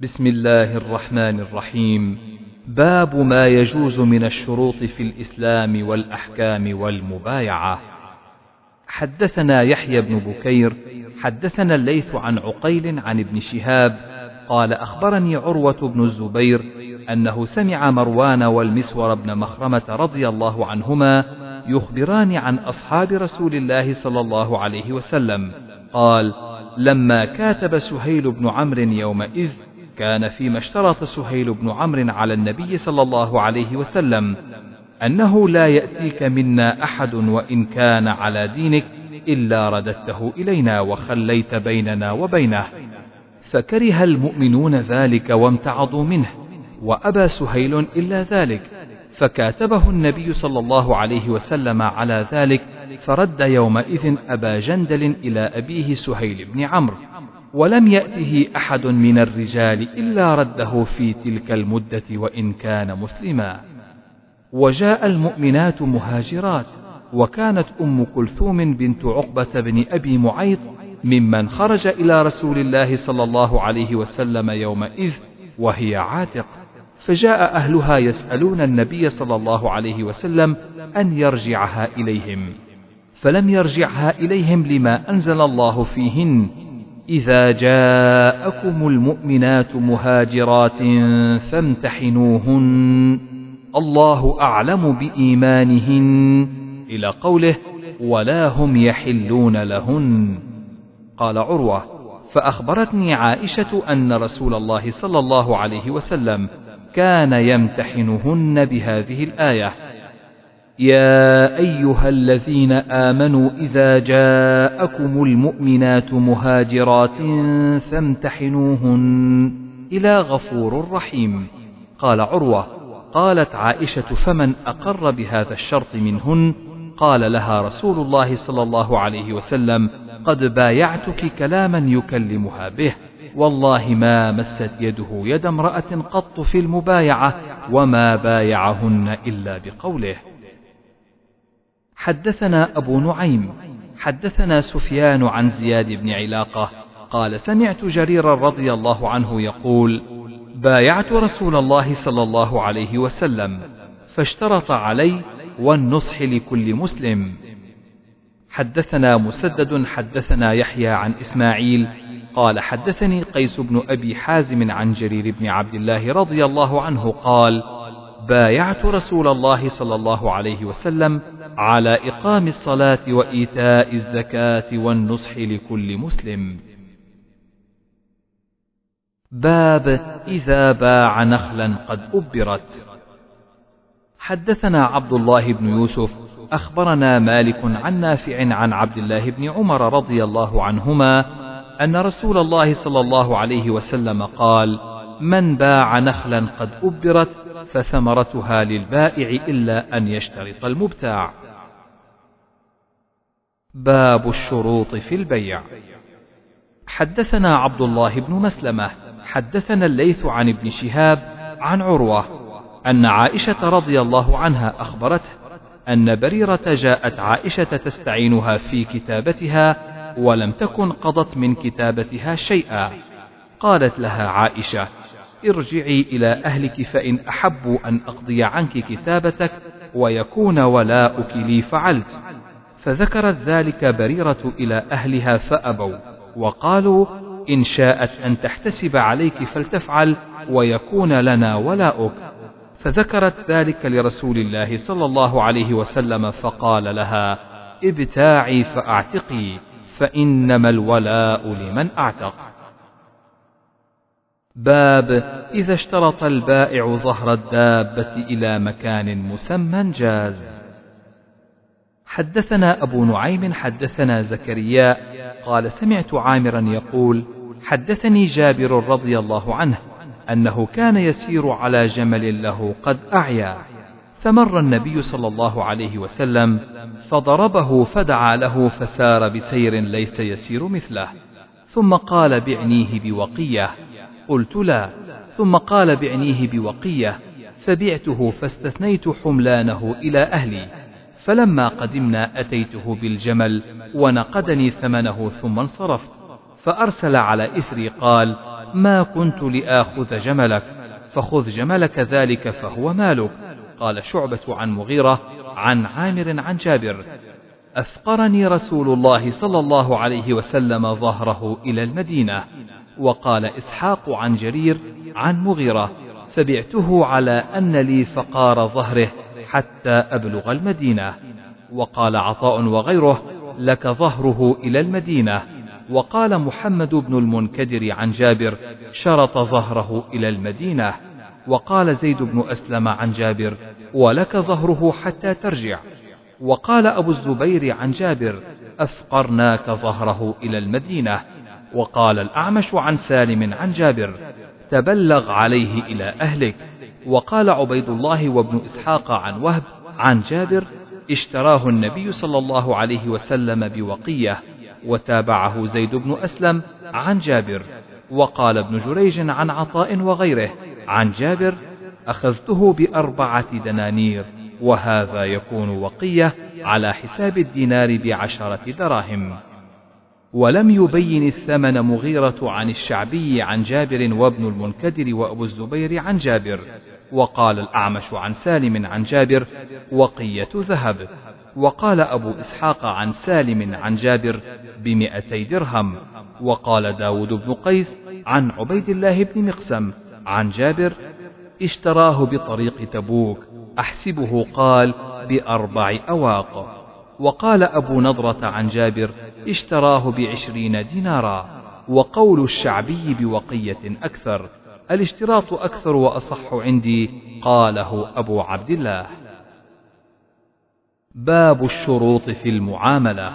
بسم الله الرحمن الرحيم. باب ما يجوز من الشروط في الإسلام والأحكام والمبايعة. حدثنا يحيى بن بكير حدثنا الليث عن عقيل عن ابن شهاب قال أخبرني عروة بن الزبير أنه سمع مروان والمسور بن مخرمة رضي الله عنهما يخبران عن أصحاب رسول الله صلى الله عليه وسلم. قال لما كاتب سهيل بن عمرو يومئذ كان فيما اشترط سهيل بن عمرو على النبي صلى الله عليه وسلم أنه لا يأتيك منا أحد وإن كان على دينك إلا رددته إلينا وخليت بيننا وبينه. فكره المؤمنون ذلك وامتعضوا منه وأبى سهيل إلا ذلك فكاتبه النبي صلى الله عليه وسلم على ذلك فرد يومئذ أبا جندل إلى أبيه سهيل بن عمرو. ولم يأته أحد من الرجال إلا رده في تلك المدة وإن كان مسلما. وجاء المؤمنات مهاجرات وكانت أم كلثوم بنت عقبة بن أبي معيط ممن خرج إلى رسول الله صلى الله عليه وسلم يومئذ وهي عاتق. فجاء أهلها يسألون النبي صلى الله عليه وسلم أن يرجعها إليهم. فلم يرجعها إليهم لما أنزل الله فيهن إذا جاءكم المؤمنات مهاجرات فامتحنوهن. الله أعلم بإيمانهن إلى قوله ولا هم يحلون لهن قال عروة فأخبرتني عائشة أن رسول الله صلى الله عليه وسلم كان يمتحنهن بهذه الآية يا أيها الذين آمنوا إذا جاءكم المؤمنات مهاجرات فامتحنوهن إلى غفور رحيم. قال عروة قالت عائشة فمن أقر بهذا الشرط منهن؟ قال لها رسول الله صلى الله عليه وسلم قد بايعتك كلاما يكلمها به. والله ما مست يده يد امرأة قط في المبايعة وما بايعهن إلا بقوله. حدثنا أبو نعيم حدثنا سفيان عن زياد بن علاقة قال سمعت جريرا رضي الله عنه يقول بايعت رسول الله صلى الله عليه وسلم فاشترط علي والنصح لكل مسلم. حدثنا مسدد حدثنا يحيى عن إسماعيل قال حدثني قيس بن أبي حازم عن جرير بن عبد الله رضي الله عنه قال بايعت رسول الله صلى الله عليه وسلم على إقام الصلاة وإيتاء الزكاة والنصح لكل مسلم. باب إذا باع نخلا قد أبرت. حدثنا عبد الله بن يوسف أخبرنا مالك عن نافع عن عبد الله بن عمر رضي الله عنهما أن رسول الله صلى الله عليه وسلم قال: من باع نخلا قد أبرت فثمرتها للبائع إلا أن يشترط المبتاع. باب الشروط في البيع. حدثنا عبد الله بن مسلمة حدثنا الليث عن ابن شهاب عن عروة أن عائشة رضي الله عنها أخبرته أن بريرة جاءت عائشة تستعينها في كتابتها ولم تكن قضت من كتابتها شيئا. قالت لها عائشة ارجعي إلى أهلك فإن أحبوا أن أقضي عنك كتابتك ويكون ولاؤك لي فعلت فذكرت ذلك بريرة إلى أهلها فأبوا وقالوا إن شاءت أن تحتسب عليك فلتفعل ويكون لنا ولاؤك. فذكرت ذلك لرسول الله صلى الله عليه وسلم فقال لها ابتاعي فأعتقي فإنما الولاء لمن أعتق. باب إذا اشترط البائع ظهر الدابة إلى مكان مسمى جاز. حدثنا أبو نعيم حدثنا زكريا قال سمعت عامرا يقول حدثني جابر رضي الله عنه أنه كان يسير على جمل له قد أعيا فمر النبي صلى الله عليه وسلم فضربه فدعا له فسار بسير ليس يسير مثله ثم قال بعنيه بوقية قلت لا ثم قال بعنيه بوقية فبعته فاستثنيت حملانه إلى أهلي. فلما قدمنا أتيته بالجمل ونقدني ثمنه ثم انصرفت فأرسل على إثري قال ما كنت لآخذ جملك فخذ جملك ذلك فهو مالك. قال شعبة عن مغيرة عن عامر عن جابر أفقرني رسول الله صلى الله عليه وسلم ظهره إلى المدينة. وقال إسحاق عن جرير عن مغيرة فبعته على أن لي فقار ظهره حتى أبلغ المدينة وقال عطاء وغيره لك ظهره إلى المدينة وقال محمد بن المنكدر عن جابر شرط ظهره إلى المدينة وقال زيد بن أسلم عن جابر ولك ظهره حتى ترجع وقال أبو الزبير عن جابر أفقرناك ظهره إلى المدينة وقال الأعمش عن سالم عن جابر تبلغ عليه إلى أهلك. وقال عبيد الله وابن إسحاق عن وهب عن جابر اشتراه النبي صلى الله عليه وسلم بوقية وتابعه زيد بن أسلم عن جابر. وقال ابن جريج عن عطاء وغيره عن جابر أخذته بأربعة دنانير وهذا يكون وقية على حساب الدينار بعشرة دراهم. ولم يبين الثمن مغيرة عن الشعبي عن جابر وابن المنكدر وأبو الزبير عن جابر وقال الأعمش عن سالم عن جابر وقية ذهب وقال أبو إسحاق عن سالم عن جابر بمئتي درهم وقال داود بن قيس عن عبيد الله بن مقسم عن جابر اشتراه بطريق تبوك أحسبه قال بأربع أواق. وقال أبو نضرة عن جابر اشتراه بعشرين دينارا. وقول الشعبي بوقية أكثر الاشتراط أكثر وأصح عندي قاله أبو عبد الله. باب الشروط في المعاملة.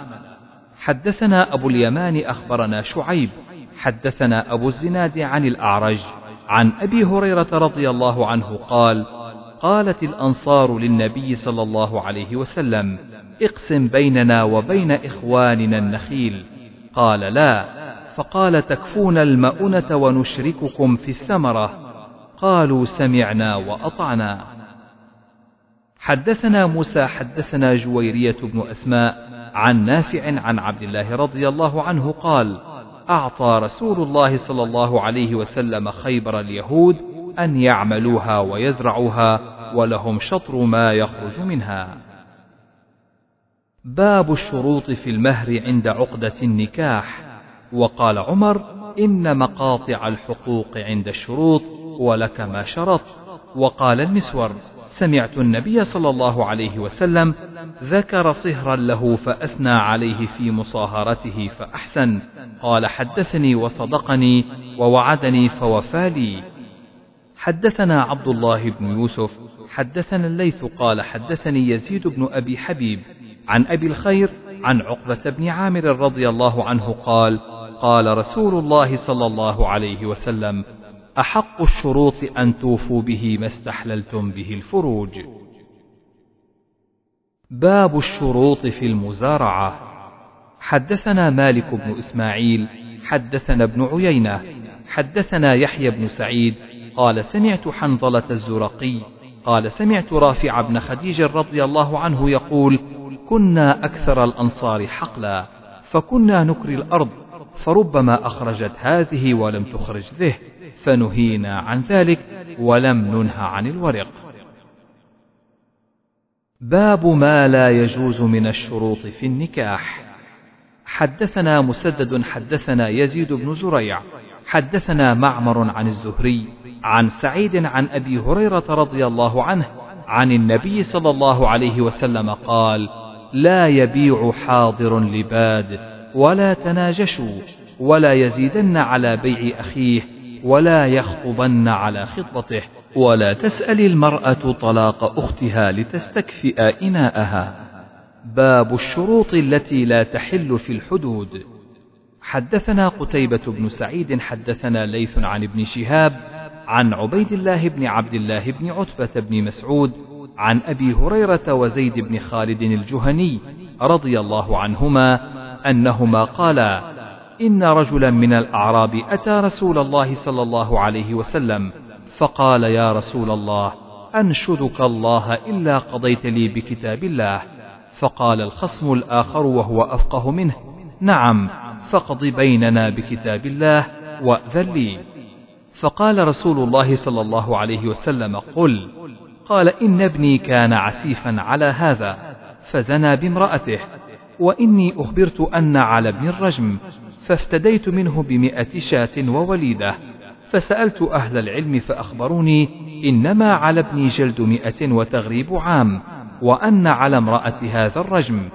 حدثنا أبو اليمان أخبرنا شعيب. حدثنا أبو الزناد عن الأعرج. عن أبي هريرة رضي الله عنه قال قالت الأنصار للنبي صلى الله عليه وسلم اقسم بيننا وبين إخواننا النخيل. قال لا فقال تكفون المؤنة ونشرككم في الثمرة. قالوا سمعنا وأطعنا. حدثنا موسى حدثنا جويرية بن أسماء عن نافع عن عبد الله رضي الله عنه قال أعطى رسول الله صلى الله عليه وسلم خيبر اليهود أن يعملوها ويزرعوها ولهم شطر ما يخرج منها. باب الشروط في المهر عند عقدة النكاح، وقال عمر: إن مقاطع الحقوق عند الشروط ولك ما شرط، وقال المسور: سمعت النبي صلى الله عليه وسلم ذكر صهرا له فأثنى عليه في مصاهرته فأحسن. قال حدثني وصدقني ووعدني فوفى لي. حدثنا عبد الله بن يوسف حدثنا الليث قال حدثني يزيد بن أبي حبيب. عن أبي الخير عن عقبة بن عامر رضي الله عنه قال قال رسول الله صلى الله عليه وسلم أحق الشروط أن توفوا به ما استحللتم به الفروج. باب الشروط في المزارعة. حدثنا مالك بن إسماعيل حدثنا ابن عيينة حدثنا يحيى بن سعيد قال سمعت حنظلة الزرقي قال سمعت رافع بن خديج رضي الله عنه يقول كنا أكثر الأنصار حقلا فكنا نكري الأرض فربما أخرجت هذه ولم تخرج ذه فنهينا عن ذلك ولم ننه عن الورق. باب ما لا يجوز من الشروط في النكاح. حدثنا مسدد حدثنا يزيد بن زريع حدثنا معمر عن الزهري عن سعيد عن أبي هريرة رضي الله عنه عن النبي صلى الله عليه وسلم قال لا يبيع حاضر لباد ولا تناجشوا ولا يزيدن على بيع أخيه ولا يخطبن على خطبته ولا تسأل المرأة طلاق أختها لتستكفئ إناءها. باب الشروط التي لا تحل في الحدود. حدثنا قتيبة بن سعيد حدثنا ليث عن ابن شهاب عن عبيد الله بن عبد الله بن عتبة بن مسعود عن أبي هريرة وزيد بن خالد الجهني رضي الله عنهما أنهما قالا إن رجلا من الأعراب أتى رسول الله صلى الله عليه وسلم فقال يا رسول الله أنشدك الله إلا قضيت لي بكتاب الله. فقال الخصم الآخر وهو أفقه منه نعم فاقض بيننا بكتاب الله وأذن لي. فقال رسول الله صلى الله عليه وسلم قل قال إن ابني كان عسيفا على هذا فزنى بامرأته وإني أخبرت أن على ابن الرجم فافتديت منه بمئة شاة ووليدة فسألت أهل العلم فأخبروني إنما على ابني جلد مئة وتغريب عام وأن على امرأة هذا الرجم.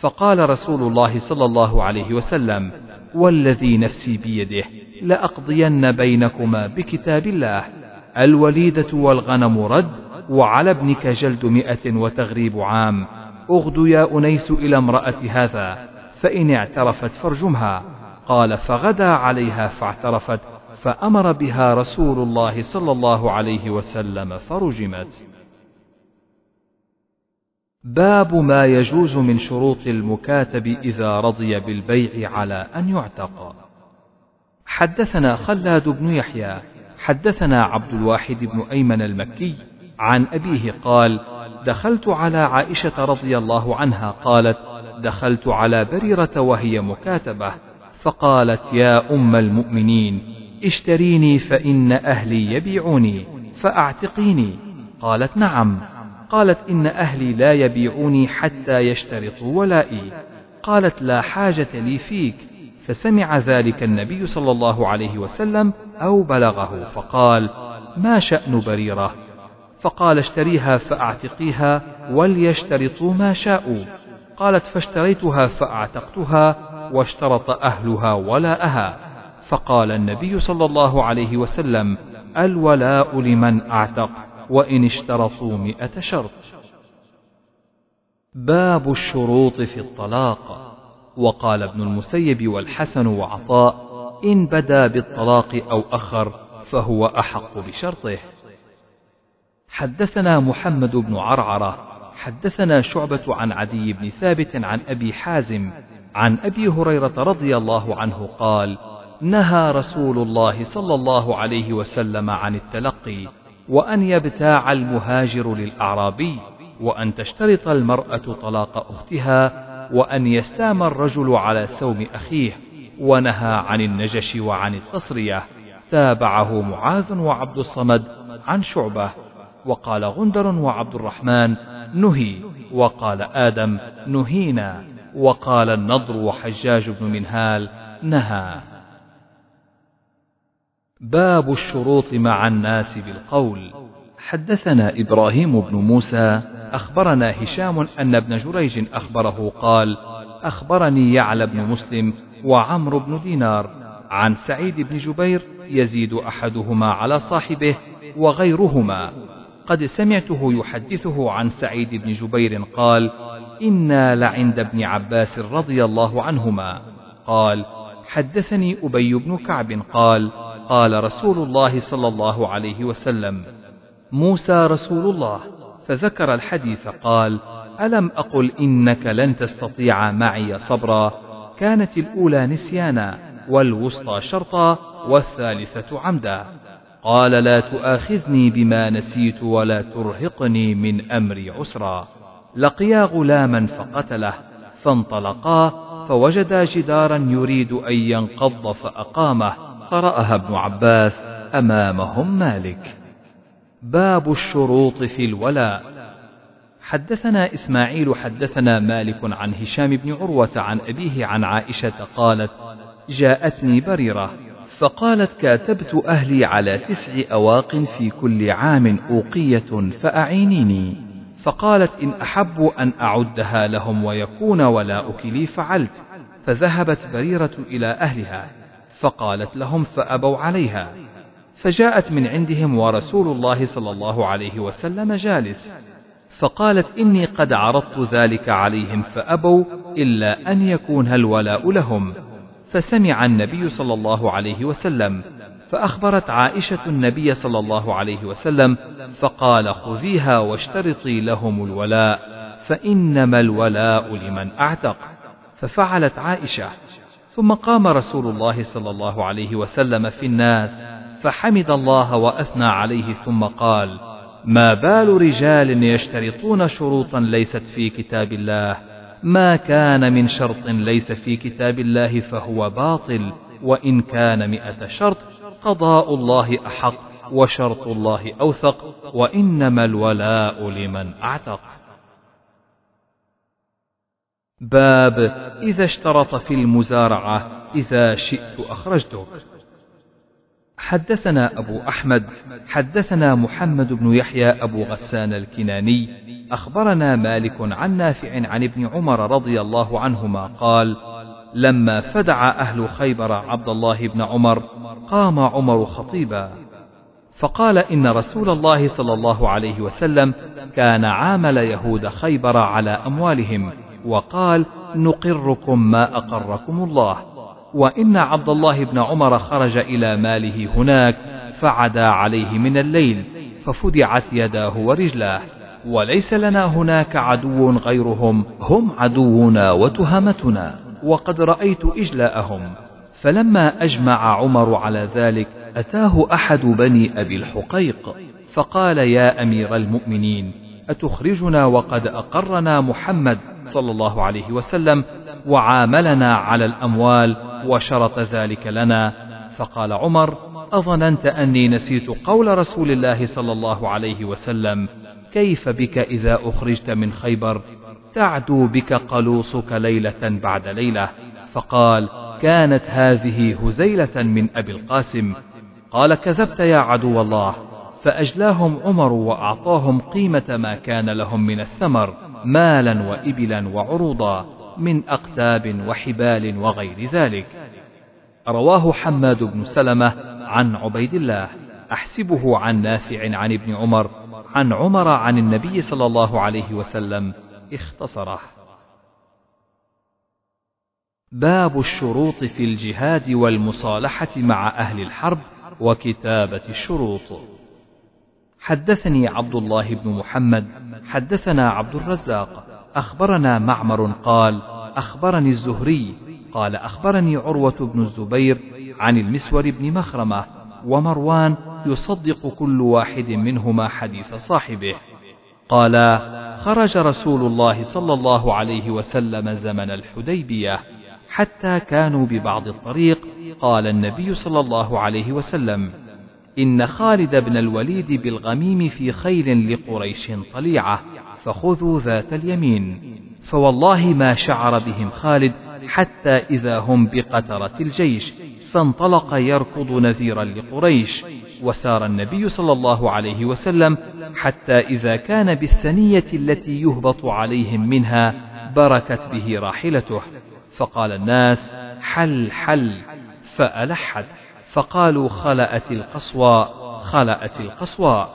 فقال رسول الله صلى الله عليه وسلم والذي نفسي بيده لأقضين بينكما بكتاب الله. الوليدة والغنم رد وعلى ابنك جلد مئة وتغريب عام. أغد يا أنيس إلى امرأة هذا فإن اعترفت فارجمها. قال فغدا عليها فاعترفت فأمر بها رسول الله صلى الله عليه وسلم فرجمت. باب ما يجوز من شروط المكاتب إذا رضي بالبيع على أن يعتق. حدثنا خلاد بن يحيى حدثنا عبد الواحد بن أيمن المكي عن أبيه قال دخلت على عائشة رضي الله عنها قالت دخلت على بريرة وهي مكاتبة. فقالت يا أم المؤمنين اشتريني فإن أهلي يبيعوني فأعتقيني. قالت نعم. قالت إن أهلي لا يبيعوني حتى يشترطوا ولائي. قالت لا حاجة لي فيك. فسمع ذلك النبي صلى الله عليه وسلم أو بلغه فقال ما شأن بريرة؟ فقال اشتريها فأعتقيها وليشترطوا ما شاءوا. قالت فاشتريتها فأعتقتها واشترط أهلها ولاءها. فقال النبي صلى الله عليه وسلم الولاء لمن أعتق وإن اشترطوا مئة شرط. باب الشروط في الطلاق. وقال ابن المسيب والحسن وعطاء إن بدا بالطلاق أو أخر فهو أحق بشرطه. حدثنا محمد بن عرعرة حدثنا شعبة عن عدي بن ثابت عن أبي حازم عن أبي هريرة رضي الله عنه قال نهى رسول الله صلى الله عليه وسلم عن التلقي وأن يبتاع المهاجر للأعرابي وأن تشترط المرأة طلاق أختها وأن يستام الرجل على سوم أخيه ونهى عن النجش وعن التصرية. تابعه معاذ وعبد الصمد عن شعبة. وقال غندر وعبد الرحمن نهي. وقال آدم نهينا. وقال النضر وحجاج بن منهال نهى. باب الشروط مع الناس بالقول. حدثنا إبراهيم بن موسى أخبرنا هشام أن ابن جريج أخبره قال أخبرني يعلى بن مسلم وعمرو بن دينار عن سعيد بن جبير يزيد أحدهما على صاحبه وغيرهما. قد سمعته يحدثه عن سعيد بن جبير قال إنا لعند ابن عباس رضي الله عنهما. قال حدثني أبي بن كعب قال قال رسول الله صلى الله عليه وسلم موسى رسول الله. فذكر الحديث قال ألم أقل إنك لن تستطيع معي صبرا؟ كانت الأولى نسيانا والوسطى شرطا والثالثة عمدا. قال لا تؤاخذني بما نسيت ولا ترهقني من أمري عسرا. لقيا غلاما فقتله فانطلقا فوجدا جدارا يريد أن ينقض فأقامه. قرأها ابن عباس أمامهم مالك. باب الشروط في الولاء. حدثنا إسماعيل حدثنا مالك عن هشام بن عروة عن أبيه عن عائشة قالت جاءتني بريرة فقالت كاتبت أهلي على تسع أواق في كل عام أوقية فأعينيني. فقالت إن أحب أن أعدها لهم ويكون ولاؤك لي فعلت. فذهبت بريرة إلى أهلها فقالت لهم فأبوا عليها. فجاءت من عندهم ورسول الله صلى الله عليه وسلم جالس فقالت إني قد عرضت ذلك عليهم فأبوا إلا أن يكون الولاء لهم فسمع النبي صلى الله عليه وسلم فأخبرت عائشة النبي صلى الله عليه وسلم فقال خذيها واشترطي لهم الولاء فإنما الولاء لمن أعتق ففعلت عائشة ثم قام رسول الله صلى الله عليه وسلم في الناس فحمد الله وأثنى عليه ثم قال ما بال رجال يشترطون شروطا ليست في كتاب الله ما كان من شرط ليس في كتاب الله فهو باطل وإن كان مئة شرط قضاء الله أحق وشرط الله أوثق وإنما الولاء لمن أعتق. باب إذا اشترط في المزارعة إذا شئت أخرجتك. حدثنا أبو أحمد حدثنا محمد بن يحيى أبو غسان الكناني أخبرنا مالك عن نافع عن ابن عمر رضي الله عنهما قال لما فدع أهل خيبر عبد الله بن عمر قام عمر خطيبا فقال إن رسول الله صلى الله عليه وسلم كان عامل يهود خيبر على أموالهم وقال نقركم ما أقركم الله وإن عبد الله بن عمر خرج إلى ماله هناك فعدا عليه من الليل ففدعت يداه ورجلاه. وليس لنا هناك عدو غيرهم هم عدونا وتهمتنا وقد رأيت إجلاءهم. فلما أجمع عمر على ذلك أتاه أحد بني أبي الحقيق فقال يا أمير المؤمنين أتخرجنا وقد أقرنا محمد صلى الله عليه وسلم وعاملنا على الأموال وشرط ذلك لنا. فقال عمر أظننت أني نسيت قول رسول الله صلى الله عليه وسلم كيف بك إذا أخرجت من خيبر؟ تعدو بك قلوصك ليلة بعد ليلة. فقال كانت هذه هزيلة من أبي القاسم. قال كذبت يا عدو الله. فأجلاهم عمر وأعطاهم قيمة ما كان لهم من الثمر مالا وإبلا وعروضا. من أقتاب وحبال وغير ذلك. رواه حماد بن سلمة عن عبيد الله. أحسبه عن نافع عن ابن عمر عن عمر عن النبي صلى الله عليه وسلم اختصره. باب الشروط في الجهاد والمصالحة مع أهل الحرب وكتابة الشروط. حدثني عبد الله بن محمد حدثنا عبد الرزاق أخبرنا معمر قال أخبرني الزهري قال أخبرني عروة بن الزبير عن المسور بن مخرمة ومروان يصدق كل واحد منهما حديث صاحبه. قال خرج رسول الله صلى الله عليه وسلم زمن الحديبية حتى كانوا ببعض الطريق قال النبي صلى الله عليه وسلم إن خالد بن الوليد بالغميم في خيل لقريش طليعة. فخذوا ذات اليمين. فوالله ما شعر بهم خالد حتى إذا هم بقترة الجيش. فانطلق يركض نذيرا لقريش. وسار النبي صلى الله عليه وسلم حتى إذا كان بالثنية التي يهبط عليهم منها بركت به راحلته. فقال الناس حل حل. فألحت فقالوا خلأت القصوى خلأت القصوى.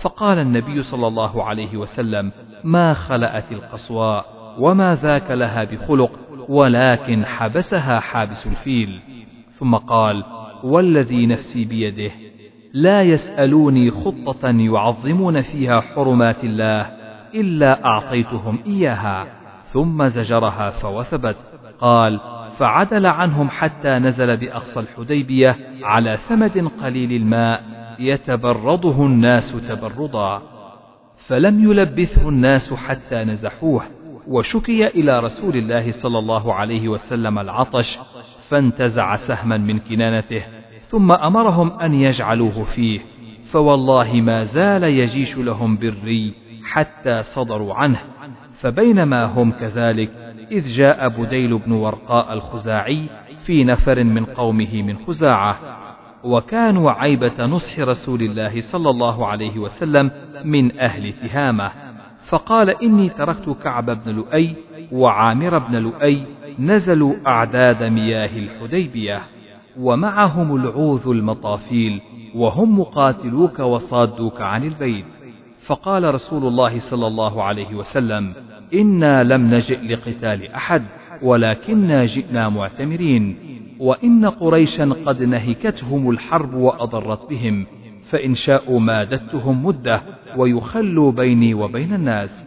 فقال النبي صلى الله عليه وسلم ما خلأت القصوى وما ذاك لها بخلق ولكن حبسها حابس الفيل. ثم قال والذي نفسي بيده لا يسألوني خطة يعظمون فيها حرمات الله إلا أعطيتهم إياها. ثم زجرها فوثبت. قال فعدل عنهم حتى نزل بأقصى الحديبية على ثمد قليل الماء يتبرضه الناس تبرضا فلم يلبثه الناس حتى نزحوه وشكي إلى رسول الله صلى الله عليه وسلم العطش فانتزع سهما من كنانته ثم أمرهم أن يجعلوه فيه فوالله ما زال يجيش لهم بالري حتى صدروا عنه فبينما هم كذلك إذ جاء بديل بن ورقاء الخزاعي في نفر من قومه من خزاعة وكانوا عيبة نصح رسول الله صلى الله عليه وسلم من أهل تهامة. فقال إني تركت كعب بن لؤي وعامر بن لؤي نزلوا أعداد مياه الحديبية ومعهم العوذ المطافيل وهم مقاتلوك وصادوك عن البيت. فقال رسول الله صلى الله عليه وسلم إنا لم نجئ لقتال أحد ولكنا جئنا معتمرين. وإن قريشا قد نهكتهم الحرب وأضرت بهم فإن شاءوا مادتهم مدة ويخلوا بيني وبين الناس.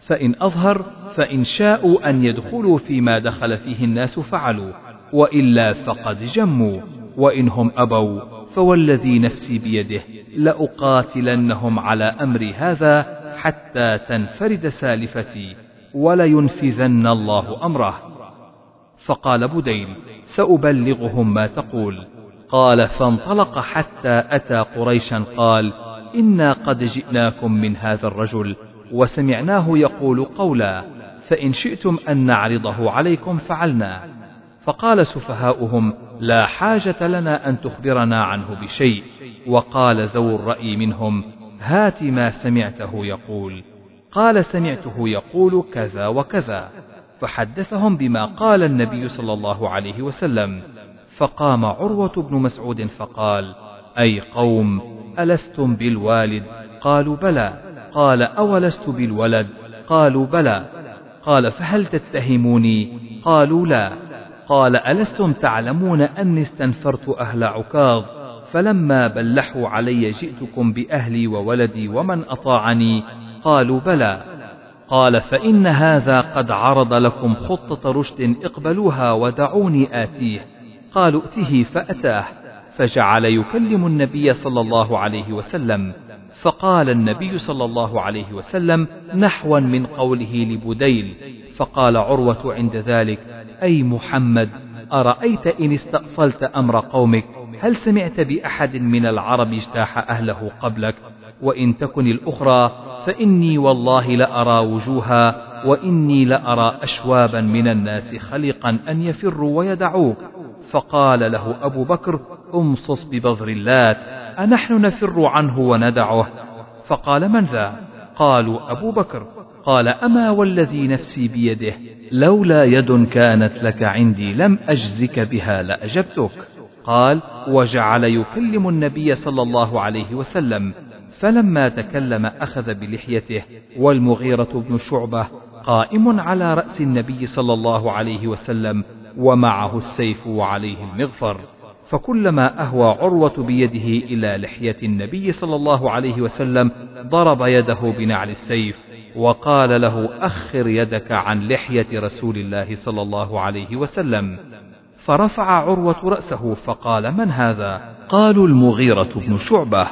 فإن أظهر فإن شاءوا أن يدخلوا فيما دخل فيه الناس فعلوا وإلا فقد جموا. وإنهم أبوا فوالذي نفسي بيده لأقاتلنهم على أمري هذا حتى تنفرد سالفتي ولينفذن الله أمره. فقال بديل سأبلغهم ما تقول. قال فانطلق حتى أتى قريشا قال إنا قد جئناكم من هذا الرجل وسمعناه يقول قولا فإن شئتم أن نعرضه عليكم فعلنا. فقال سفهاؤهم لا حاجة لنا أن تخبرنا عنه بشيء. وقال ذو الرأي منهم هات ما سمعته يقول. قال سمعته يقول كذا وكذا. فحدثهم بما قال النبي صلى الله عليه وسلم. فقام عروة بن مسعود فقال أي قوم ألستم بالوالد؟ قالوا بلى. قال أولست بالولد؟ قالوا بلى. قال فهل تتهموني؟ قالوا لا. قال ألستم تعلمون أني استنفرت أهل عكاظ؟ فلما بلحوا علي جئتكم بأهلي وولدي ومن أطاعني؟ قالوا بلى. قال فإن هذا قد عرض لكم خطة رشد اقبلوها ودعوني آتيه. قالوا ائته فأتاه. فجعل يكلم النبي صلى الله عليه وسلم. فقال النبي صلى الله عليه وسلم نحوا من قوله لبديل. فقال عروة عند ذلك أي محمد أرأيت إن استأصلت أمر قومك؟ هل سمعت بأحد من العرب اجتاح أهله قبلك؟ وإن تكن الأخرى فإني والله لأرى وجوها وإني لأرى أشوابا من الناس خلقا أن يفروا ويدعوك. فقال له أبو بكر امصص ببذر اللات أنحن نفر عنه وندعه؟ فقال من ذا؟ قالوا أبو بكر. قال أما والذي نفسي بيده؟ لولا يد كانت لك عندي لم أجزك بها لأجبتك. قال وجعل يكلم النبي صلى الله عليه وسلم فلما تكلم أخذ بلحيته والمغيرة بن شعبة قائم على رأس النبي صلى الله عليه وسلم ومعه السيف وعليه المغفر فكلما أهوى عروة بيده إلى لحية النبي صلى الله عليه وسلم ضرب يده بنعل السيف وقال له أخر يدك عن لحية رسول الله صلى الله عليه وسلم. فرفع عروة رأسه فقال من هذا؟ قالوا المغيرة بن شعبة.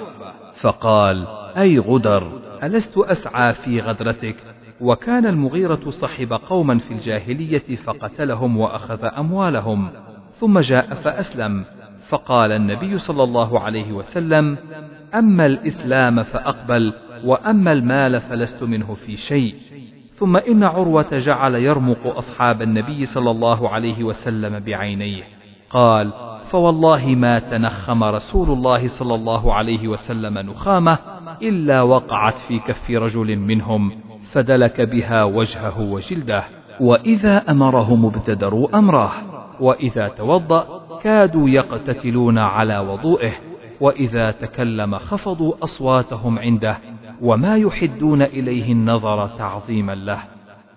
فقال أي غدر ألست أسعى في غدرتك؟ وكان المغيرة صحب قوما في الجاهلية فقتلهم وأخذ أموالهم ثم جاء فأسلم. فقال النبي صلى الله عليه وسلم أما الإسلام فأقبل وأما المال فلست منه في شيء. ثم إن عروة جعل يرمق أصحاب النبي صلى الله عليه وسلم بعينيه. قال فوالله ما تنخم رسول الله صلى الله عليه وسلم نخامة إلا وقعت في كف رجل منهم فدلك بها وجهه وجلده. وإذا أمرهم ابتدروا أمره وإذا توضأ كادوا يقتتلون على وضوئه وإذا تكلم خفضوا أصواتهم عنده وما يحدون إليه النظر تعظيما له.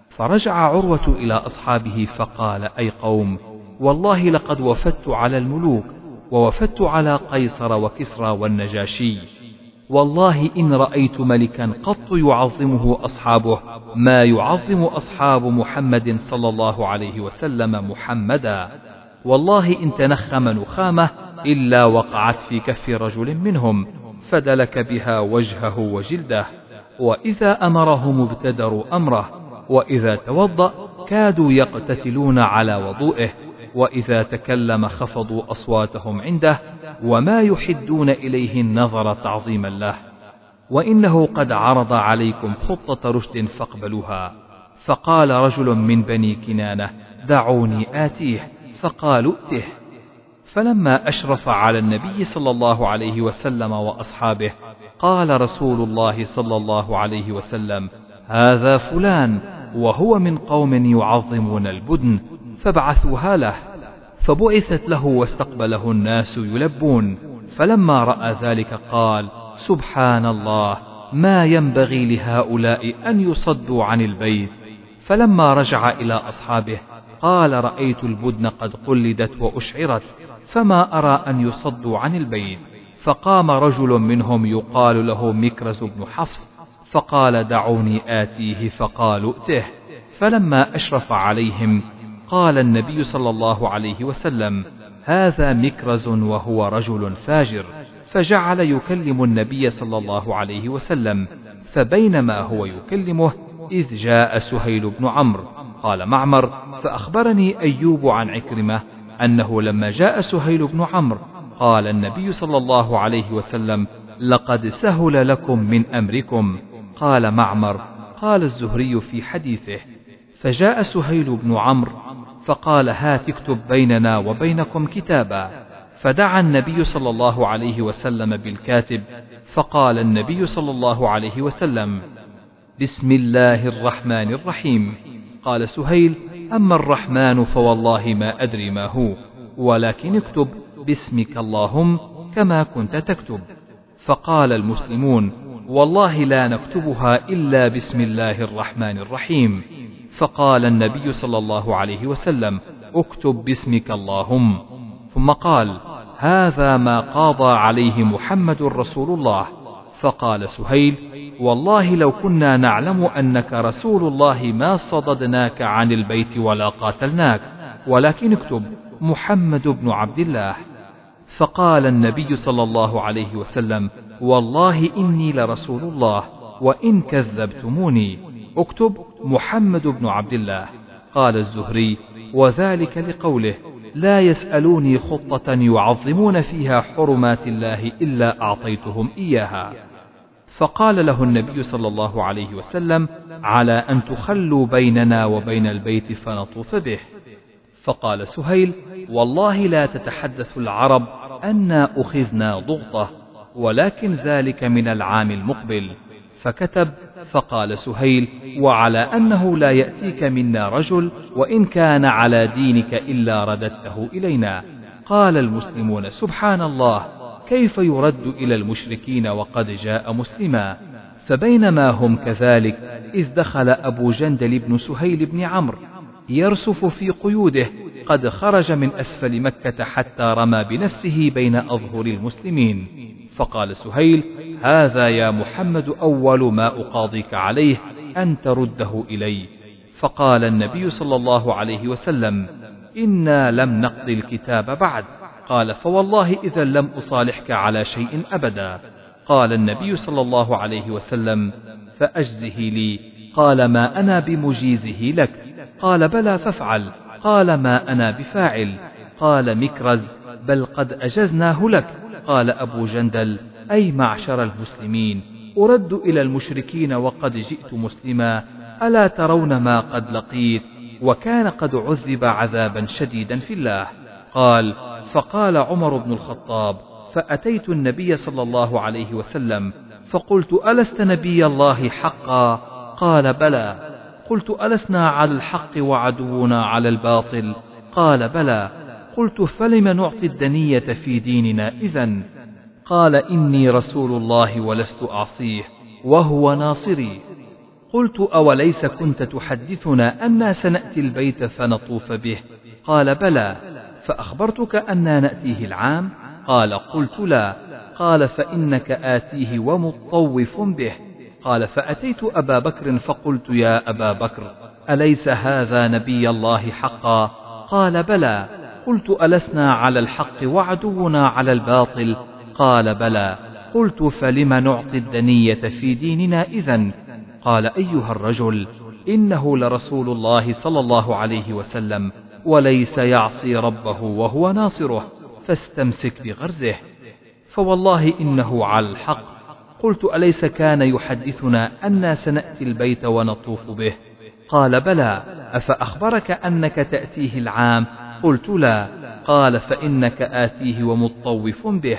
فرجع عروة إلى أصحابه فقال أي قوم والله لقد وفدت على الملوك ووفدت على قيصر وكسرى والنجاشي. والله إن رأيت ملكا قط يعظمه أصحابه ما يعظم أصحاب محمد صلى الله عليه وسلم محمدا. والله إن تنخم نخامة إلا وقعت في كف رجل منهم فدلك بها وجهه وجلده. وإذا أمرهم ابتدروا أمره وإذا توضأ كادوا يقتتلون على وضوئه. وإذا تكلم خفضوا أصواتهم عنده وما يحدون إليه النظر تعظيما له. وإنه قد عرض عليكم خطة رشد فاقبلوها. فقال رجل من بني كنانة دعوني آتيه. فقالوا ائته. فلما أشرف على النبي صلى الله عليه وسلم وأصحابه قال رسول الله صلى الله عليه وسلم هذا فلان وهو من قوم يعظمون البدن فبعثوها له فبعثت له واستقبله الناس يلبون. فلما رأى ذلك قال سبحان الله ما ينبغي لهؤلاء أن يصدوا عن البيت. فلما رجع إلى أصحابه قال رأيت البدن قد قلدت وأشعرت فما أرى أن يصدوا عن البيت. فقام رجل منهم يقال له مكرز بن حفص فقال دعوني آتيه فقالوا ائته. فلما أشرف عليهم قال النبي صلى الله عليه وسلم هذا مكرز وهو رجل فاجر. فجعل يكلم النبي صلى الله عليه وسلم فبينما هو يكلمه إذ جاء سهيل بن عمرو. قال معمر فأخبرني أيوب عن عكرمة أنه لما جاء سهيل بن عمرو قال النبي صلى الله عليه وسلم لقد سهل لكم من أمركم. قال معمر قال الزهري في حديثه فجاء سهيل بن عمرو فقال هات اكتب بيننا وبينكم كتابا. فدعا النبي صلى الله عليه وسلم بالكاتب فقال النبي صلى الله عليه وسلم بسم الله الرحمن الرحيم. قال سهيل أما الرحمن فوالله ما أدري ما هو ولكن اكتب باسمك اللهم كما كنت تكتب. فقال المسلمون والله لا نكتبها إلا بسم الله الرحمن الرحيم. فقال النبي صلى الله عليه وسلم اكتب باسمك اللهم. ثم قال هذا ما قاضى عليه محمد رسول الله. فقال سهيل والله لو كنا نعلم أنك رسول الله ما صددناك عن البيت ولا قاتلناك ولكن اكتب محمد بن عبد الله. فقال النبي صلى الله عليه وسلم والله إني لرسول الله وإن كذبتموني. اكتب محمد بن عبد الله. قال الزهري وذلك لقوله لا يسألوني خطة يعظمون فيها حرمات الله إلا أعطيتهم إياها. فقال له النبي صلى الله عليه وسلم على أن تخلوا بيننا وبين البيت فنطوف به. فقال سهيل والله لا تتحدث العرب أنا أخذنا ضغطة ولكن ذلك من العام المقبل. فكتب فقال سهيل وعلى أنه لا يأتيك منا رجل وإن كان على دينك إلا رددته إلينا. قال المسلمون سبحان الله كيف يرد إلى المشركين وقد جاء مسلما؟ فبينما هم كذلك إذ دخل أبو جندل بن سهيل بن عمرو يرسف في قيوده قد خرج من أسفل مكة حتى رمى بنفسه بين أظهر المسلمين. فقال سهيل هذا يا محمد أول ما أقاضيك عليه أن ترده إلي. فقال النبي صلى الله عليه وسلم إنا لم نقض الكتاب بعد. قال فوالله إذا لم أصالحك على شيء أبدا. قال النبي صلى الله عليه وسلم فأجزه لي. قال ما أنا بمجيزه لك قال بلى فافعل. قال ما أنا بفاعل. قال مكرز بل قد أجزناه لك. قال أبو جندل أي معشر المسلمين. أرد إلى المشركين وقد جئت مسلما. ألا ترون ما قد لقيت؟ وكان قد عذب عذابا شديدا في الله. قال فقال عمر بن الخطاب فأتيت النبي صلى الله عليه وسلم. فقلت ألست نبي الله حقا؟ قال بلى. قلت ألسنا على الحق وعدونا على الباطل قال بلى قلت فلم نعطي الدنية في ديننا إذا قال إني رسول الله ولست أعصيه وهو ناصري قلت أوليس كنت تحدثنا أنا سنأتي البيت فنطوف به قال بلى فأخبرتك أنا نأتيه العام قال قلت لا قال فإنك آتيه ومطوف به قال فأتيت أبا بكر فقلت يا أبا بكر أليس هذا نبي الله حقا؟ قال بلى. قلت ألسنا على الحق وعدونا على الباطل؟ قال بلى. قلت فلم نعطي الدنية في ديننا إذا قال أيها الرجل إنه لرسول الله صلى الله عليه وسلم وليس يعصي ربه وهو ناصره فاستمسك بغرزه. فوالله إنه على الحق. قلت أليس كان يحدثنا أنا سنأتي البيت ونطوف به؟ قال بلى أفأخبرك أنك تأتيه العام؟ قلت لا قال فإنك آتيه ومطوف به.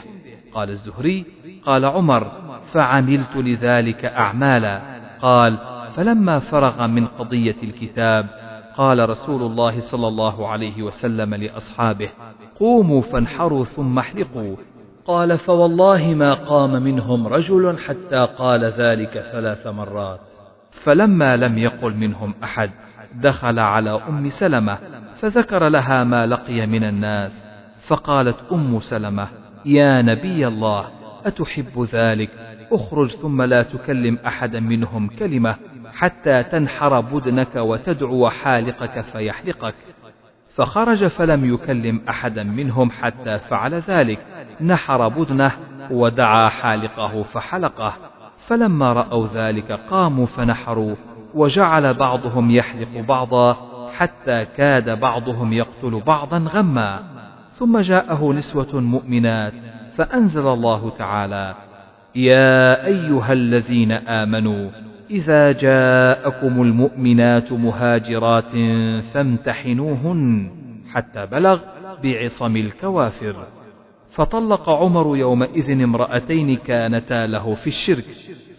قال الزهري قال عمر فعملت لذلك أعمالا. قال فلما فرغ من قضية الكتاب قال رسول الله صلى الله عليه وسلم لأصحابه قوموا فانحروا ثم احلقوا. قال فوالله ما قام منهم رجل حتى قال ذلك ثلاث مرات. فلما لم يقل منهم أحد دخل على أم سلمة فذكر لها ما لقي من الناس. فقالت أم سلمة يا نبي الله أتحب ذلك؟ اخرج ثم لا تكلم أحدا منهم كلمة حتى تنحر بدنك وتدعو حالقك فيحلقك. فخرج فلم يكلم أحدا منهم حتى فعل ذلك. نحر بدنه ودعا حالقه فحلقه فلما رأوا ذلك قاموا فنحروا وجعل بعضهم يحلق بعضا حتى كاد بعضهم يقتل بعضا غما. ثم جاءه نسوة مؤمنات فأنزل الله تعالى يا أيها الذين آمنوا إذا جاءكم المؤمنات مهاجرات فامتحنوهن حتى بلغ بعصم الكوافر. فطلق عمر يومئذ امرأتين كانتا له في الشرك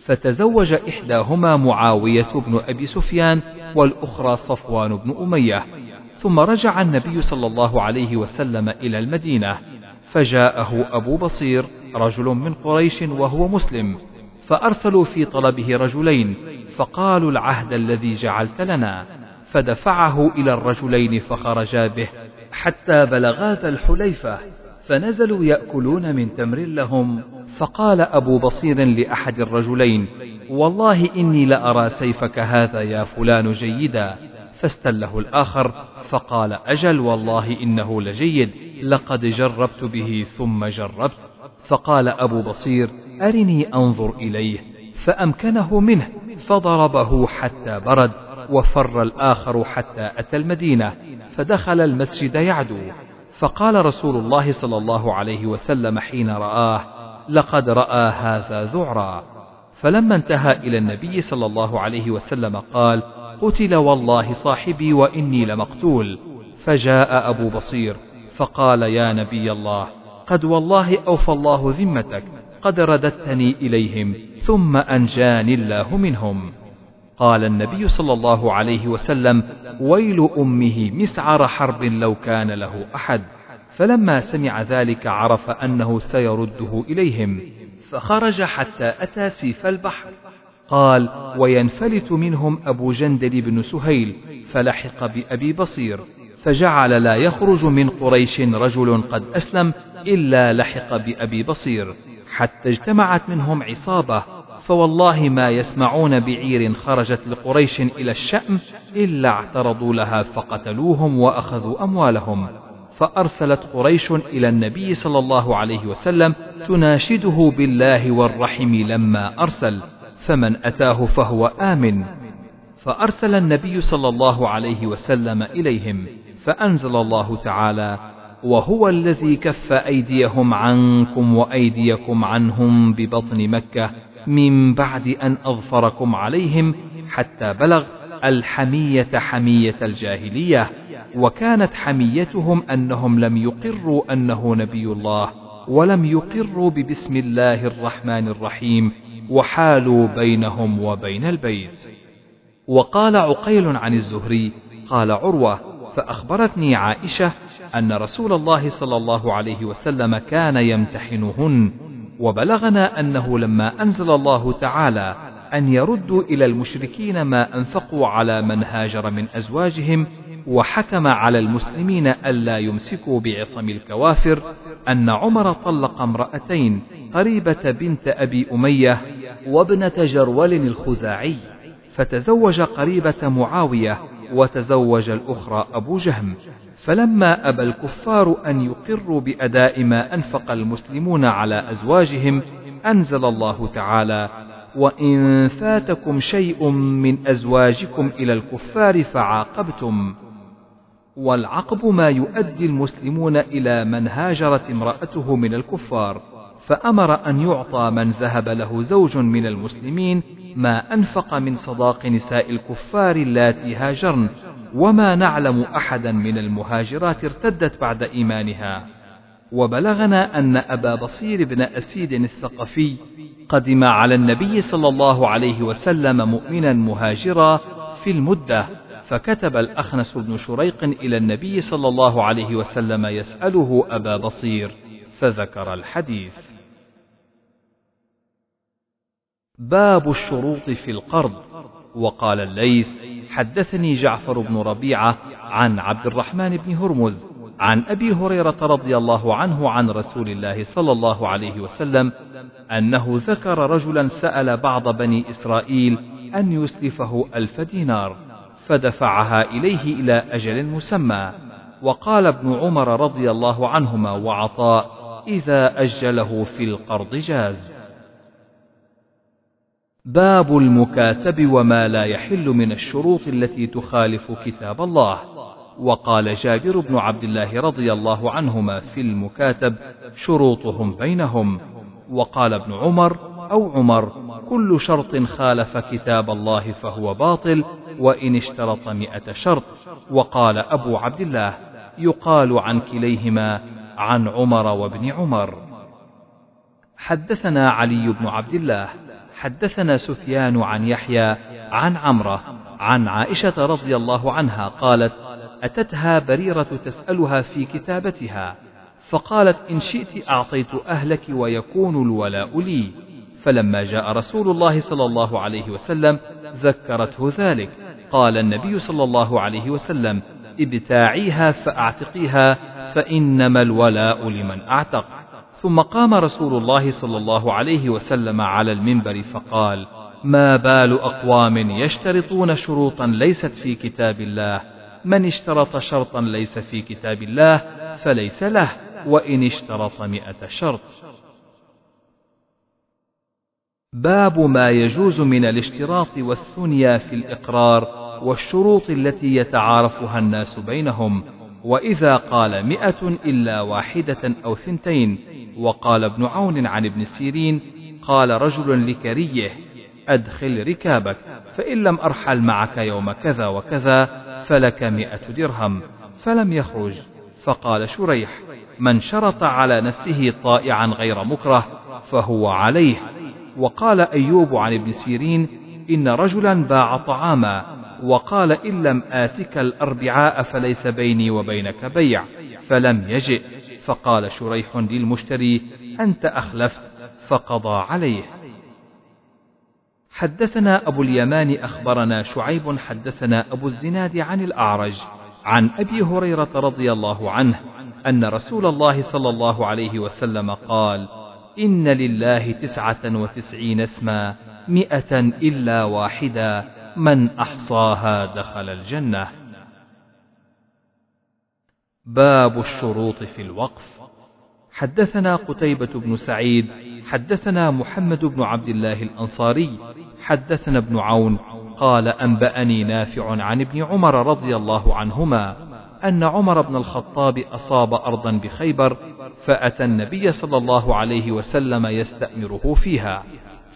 فتزوج إحداهما معاوية بن أبي سفيان والأخرى صفوان بن أمية ثم رجع النبي صلى الله عليه وسلم إلى المدينة فجاءه أبو بصير رجل من قريش وهو مسلم فأرسلوا في طلبه رجلين فقالوا العهد الذي جعلت لنا فدفعه إلى الرجلين فخرجا به حتى بلغا ذا الحليفة. فنزلوا يأكلون من تمر لهم. فقال أبو بصير لأحد الرجلين والله إني لأرى سيفك هذا يا فلان جيدا. فاستله الآخر فقال أجل والله إنه لجيد لقد جربت به ثم جربت. فقال أبو بصير أرني أنظر إليه. فأمكنه منه فضربه حتى برد وفر الآخر حتى أتى المدينة فدخل المسجد يعدو. فقال رسول الله صلى الله عليه وسلم حين رآه لقد رأى هذا ذعرا. فلما انتهى إلى النبي صلى الله عليه وسلم قال قتل والله صاحبي وإني لمقتول. فجاء أبو بصير فقال يا نبي الله قد والله أوفى الله ذمتك قد رددتني إليهم ثم أنجاني الله منهم. قال النبي صلى الله عليه وسلم ويل أمه مسعر حرب لو كان له أحد. فلما سمع ذلك عرف أنه سيرده إليهم فخرج حتى أتى سيف البحر. قال وينفلت منهم أبو جندل بن سهيل فلحق بأبي بصير فجعل لا يخرج من قريش رجل قد أسلم إلا لحق بأبي بصير حتى اجتمعت منهم عصابة. فوالله ما يسمعون بعير خرجت لقريش إلى الشأم إلا اعترضوا لها فقتلوهم وأخذوا أموالهم. فأرسلت قريش إلى النبي صلى الله عليه وسلم تناشده بالله والرحم لما أرسل فمن أتاه فهو آمن. فأرسل النبي صلى الله عليه وسلم إليهم فأنزل الله تعالى وهو الذي كف أيديهم عنكم وأيديكم عنهم ببطن مكة من بعد أن أظفركم عليهم حتى بلغ الحمية حمية الجاهلية وكانت حميتهم أنهم لم يقروا أنه نبي الله ولم يقروا ببسم الله الرحمن الرحيم وحالوا بينهم وبين البيت. وقال عقيل عن الزهري قال عروة فأخبرتني عائشة أن رسول الله صلى الله عليه وسلم كان يمتحنهن وبلغنا أنه لما أنزل الله تعالى أن يردوا إلى المشركين ما أنفقوا على من هاجر من أزواجهم وحكم على المسلمين ألا يمسكوا بعصم الكوافر أن عمر طلق امرأتين قريبة بنت أبي أمية وابنة جرول الخزاعي فتزوج قريبة معاوية وتزوج الأخرى أبو جهم. فلما أبى الكفار أن يقروا بأداء ما أنفق المسلمون على أزواجهم أنزل الله تعالى وإن فاتكم شيء من أزواجكم إلى الكفار فعاقبتم والعقب ما يؤدي المسلمون إلى من هاجرت امرأته من الكفار فأمر أن يعطى من ذهب له زوج من المسلمين ما أنفق من صداق نساء الكفار اللاتي هاجرن. وما نعلم أحدا من المهاجرات ارتدت بعد إيمانها. وبلغنا أن أبا بصير بن أسيد الثقفي قدم على النبي صلى الله عليه وسلم مؤمنا مهاجرا في المدة فكتب الأخنس بن شريق إلى النبي صلى الله عليه وسلم يسأله أبا بصير فذكر الحديث. باب الشروط في القرض وقال الليث حدثني جعفر بن ربيعة عن عبد الرحمن بن هرمز عن أبي هريرة رضي الله عنه عن رسول الله صلى الله عليه وسلم أنه ذكر رجلا سأل بعض بني إسرائيل أن يسلفه ألف دينار فدفعها إليه إلى أجل مسمى. وقال ابن عمر رضي الله عنهما وعطاء إذا أجله في القرض جاز. باب المكاتب وما لا يحل من الشروط التي تخالف كتاب الله. وقال جابر بن عبد الله رضي الله عنهما في المكاتب شروطهم بينهم. وقال ابن عمر أو عمر كل شرط خالف كتاب الله فهو باطل وإن اشترط مئة شرط. وقال أبو عبد الله يقال عن كليهما عن عمر وابن عمر. حدثنا علي بن عبد الله حدثنا سفيان عن يحيى عن عمرة عن عائشة رضي الله عنها قالت أتتها بريرة تسألها في كتابتها فقالت إن شئت أعطيت أهلك ويكون الولاء لي. فلما جاء رسول الله صلى الله عليه وسلم ذكرته ذلك. قال النبي صلى الله عليه وسلم ابتاعيها فأعتقيها فإنما الولاء لمن أعتق. ثم قام رسول الله صلى الله عليه وسلم على المنبر فقال ما بال أقوام يشترطون شروطا ليست في كتاب الله. من اشترط شرطا ليس في كتاب الله فليس له وإن اشترط مئة شرط. باب ما يجوز من الاشتراط والثنيا في الإقرار والشروط التي يتعارفها الناس بينهم. وإذا قال مئة إلا واحدة أو ثنتين وقال ابن عون عن ابن سيرين قال رجل لكريه أدخل ركابك فإن لم أرحل معك يوم كذا وكذا فلك مئة درهم فلم يخرج. فقال شريح من شرط على نفسه طائعا غير مكره فهو عليه. وقال أيوب عن ابن سيرين إن رجلا باع طعاما وقال إن لم آتك الأربعاء فليس بيني وبينك بيع فلم يجئ. فقال شريح للمشتري أنت أخلفت فقضى عليه. حدثنا أبو اليمان أخبرنا شعيب حدثنا أبو الزناد عن الأعرج عن أبي هريرة رضي الله عنه أن رسول الله صلى الله عليه وسلم قال إن لله تسعة وتسعين اسما مئة إلا واحدا. من أحصاها دخل الجنة. باب الشروط في الوقف. حدثنا قتيبة بن سعيد حدثنا محمد بن عبد الله الأنصاري حدثنا ابن عون قال أنبأني نافع عن ابن عمر رضي الله عنهما أن عمر بن الخطاب أصاب أرضا بخيبر فأتى النبي صلى الله عليه وسلم يستأمره فيها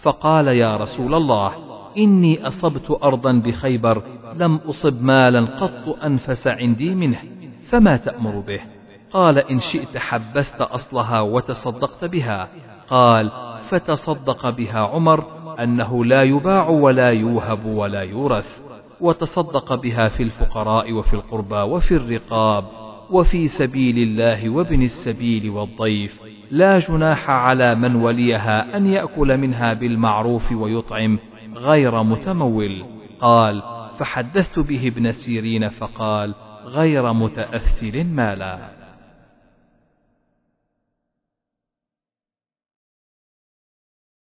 فقال يا رسول الله إني أصبت أرضا بخيبر لم أصب مالا قط أنفس عندي منه فما تأمر به؟ قال إن شئت حبست أصلها وتصدقت بها. قال فتصدق بها عمر أنه لا يباع ولا يوهب ولا يورث وتصدق بها في الفقراء وفي القربى وفي الرقاب وفي سبيل الله وابن السبيل والضيف. لا جناح على من وليها أن يأكل منها بالمعروف ويطعم غير متمول. قال فحدثت به ابن سيرين فقال غير متأثر مالا